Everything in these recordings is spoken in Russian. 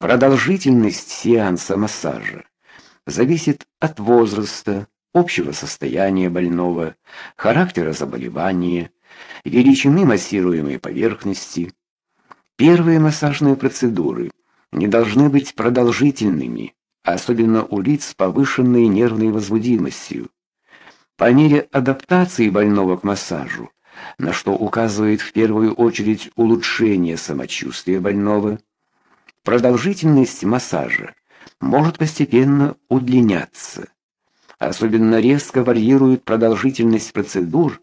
Продолжительность сеанса массажа зависит от возраста, общего состояния больного, характера заболевания, величины массируемой поверхности. Первые массажные процедуры не должны быть продолжительными, особенно у лиц с повышенной нервной возбудимостью. По мере адаптации больного к массажу, на что указывает в первую очередь улучшение самочувствия больного, продолжительность массажа может постепенно удлиняться. Особенно резко варьирует продолжительность процедур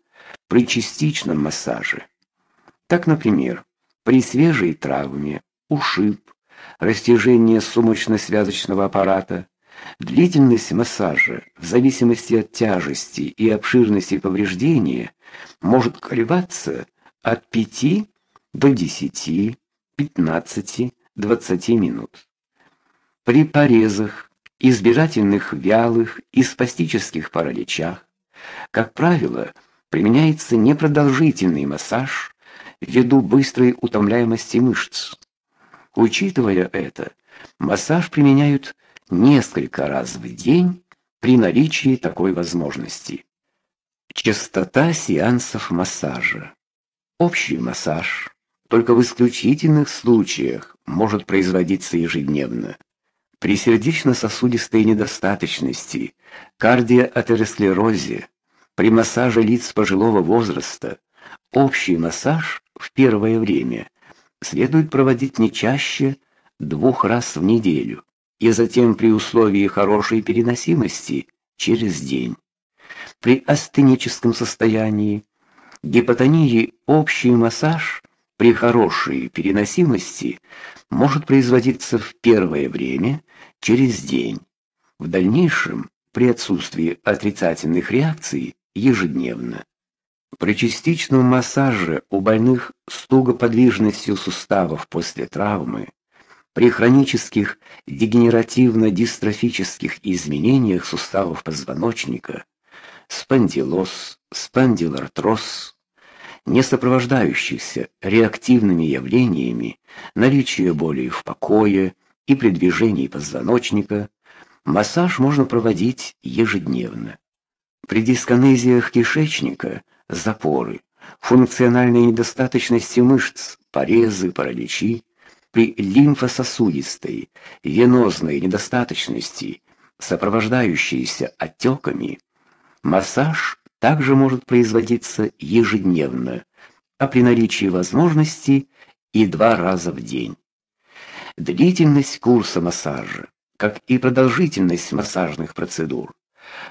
при частичном массаже. Так, например, при свежей травме, ушиб, растяжение сумочно-связочного аппарата, длительность массажа в зависимости от тяжести и обширности повреждения может колебаться от 5 до 10, 15, 20 минут. При порезах, избирательных вялых и спастических параличах, как правило, применяется непродолжительный массаж ввиду быстрой утомляемости мышц. Учитывая это, массаж применяют несколько раз в день при наличии такой возможности. Частота сеансов массажа. Общий массаж только в исключительных случаях может производиться ежедневно. При сердечно-сосудистой недостаточности, кардиоатеросклерозе, при массаже лиц пожилого возраста общий массаж в первое время следует проводить не чаще двух раз в неделю и затем при условии хорошей переносимости через день. При астеническом состоянии, гипотонии общий массаж при хорошей переносимости может производиться в первое время через день. В дальнейшем, при отсутствии отрицательных реакций, ежедневно. При частичном массаже у больных с тугоподвижностью суставов после травмы, при хронических дегенеративно-дистрофических изменениях суставов позвоночника, спондилоз, спондилартроз, не сопровождающихся реактивными явлениями, наличие боли в покое и при движении позвоночника, массаж можно проводить ежедневно. При дисконезиях кишечника, запоры, функциональной недостаточности мышц, порезы, параличи, при лимфососудистой, венозной недостаточности, сопровождающейся отеками, массаж также может производиться ежедневно, а при наличии возможности и два раза в день. Длительность курса массажа, как и продолжительность массажных процедур,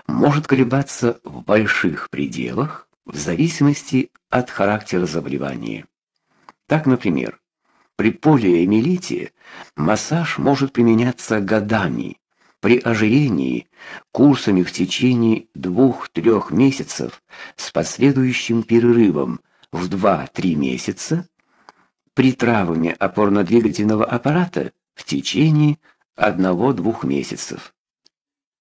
может колебаться в больших пределах в зависимости от характера заболевания. Так, например, при полиомиелите массаж может применяться годами, при ожирении курсами в течение 2-3 месяцев с последующим перерывом в 2-3 месяца, при травме опорно-двигательного аппарата в течение 1-2 месяцев.